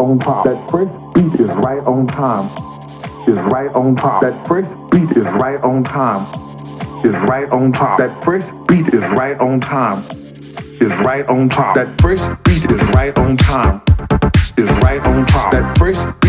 on top. That fresh beat is right on time. Is right on top. That fresh beat is right on time. Is right on top. That fresh beat is right on time. Is right on top. That fresh beat is right on time. Is right on top. That fresh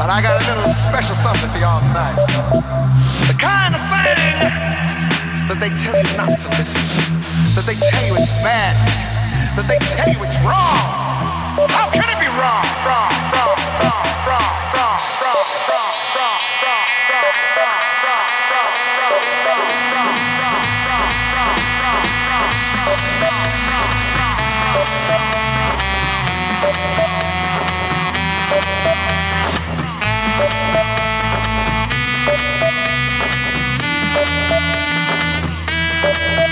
But I got a little special something for y'all tonight. The kind of thing that they tell you not to listen to, that they tell you it's bad, that they tell you it's wrong. How can it be wrong? Wrong, wrong, wrong, wrong, wrong, wrong, wrong, Thank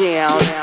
down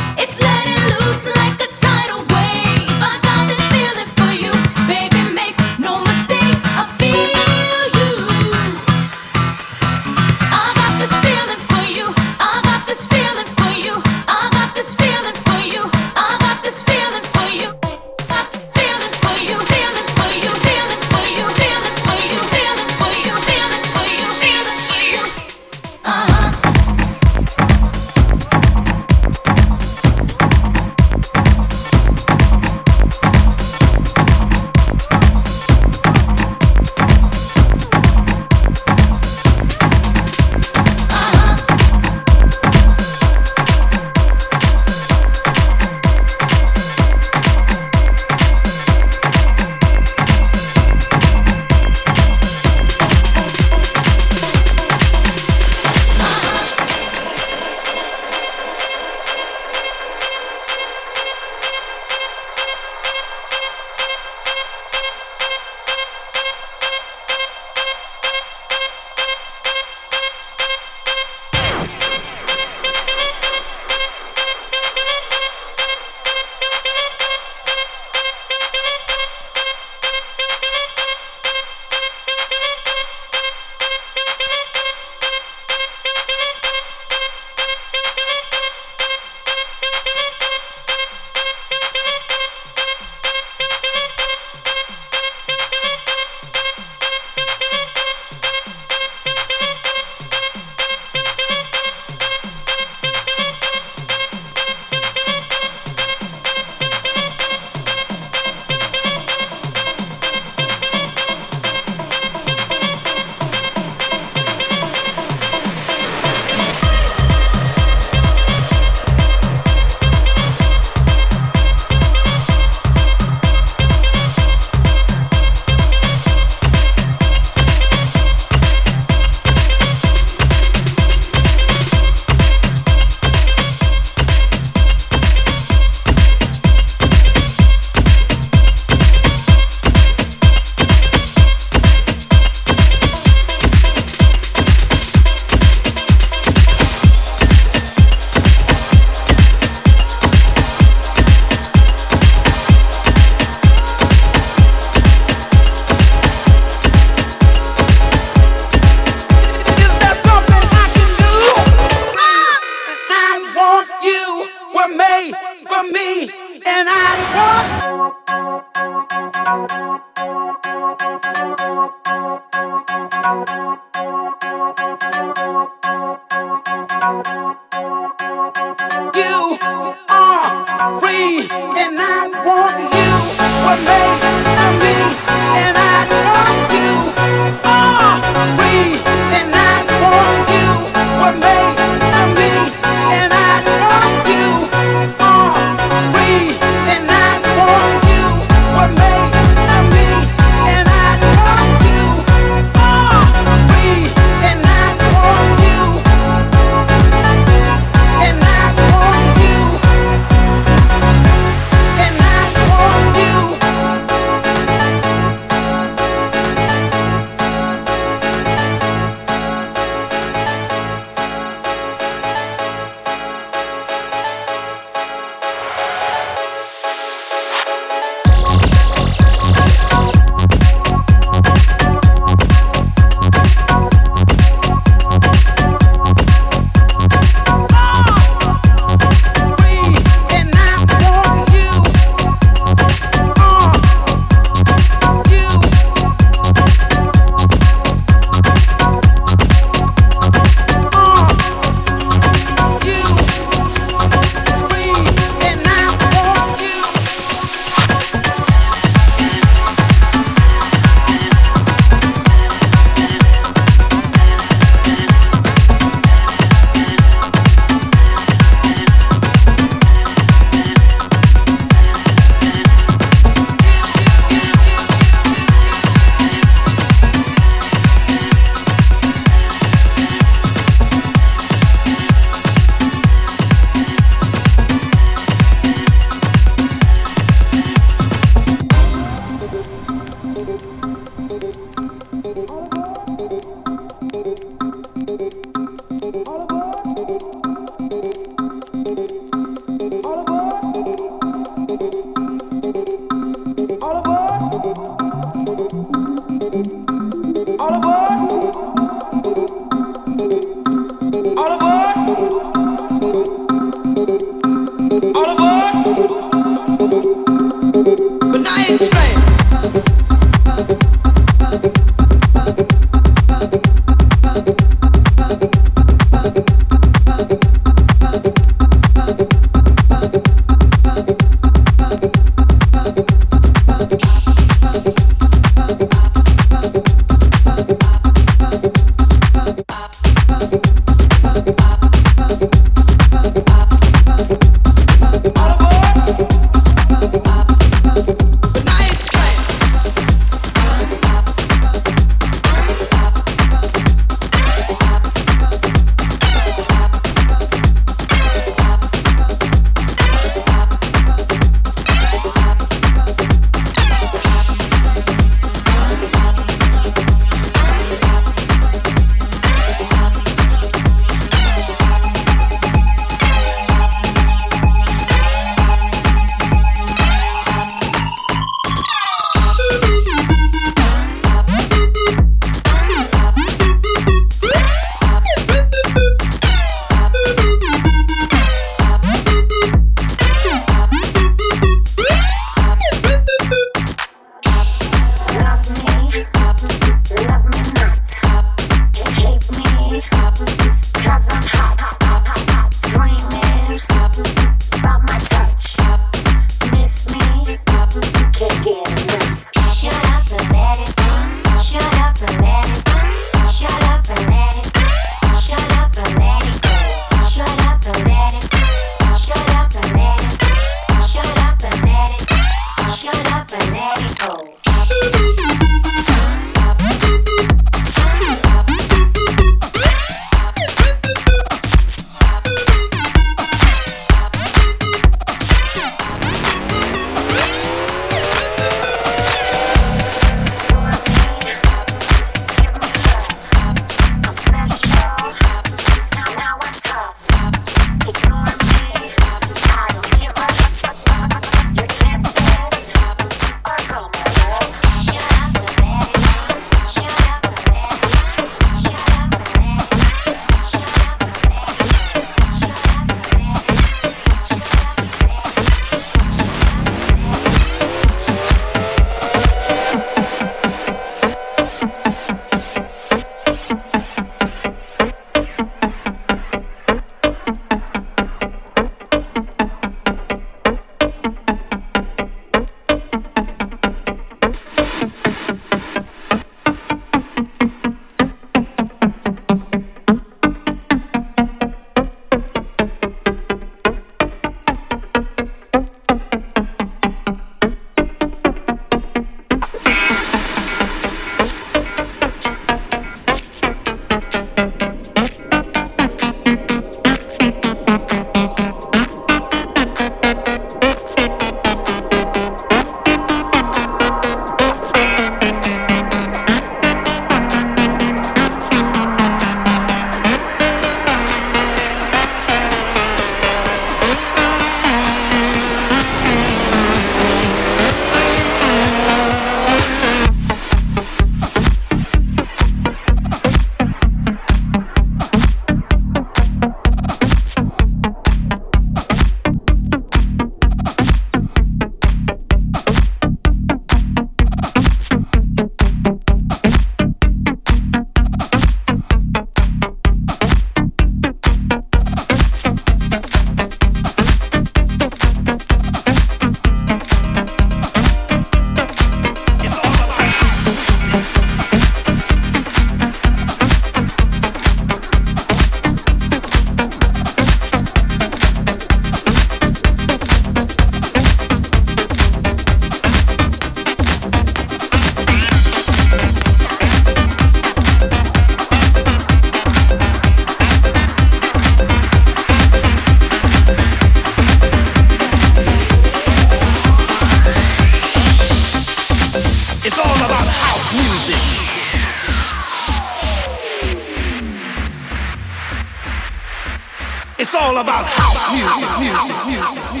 all about house music, music, music, music.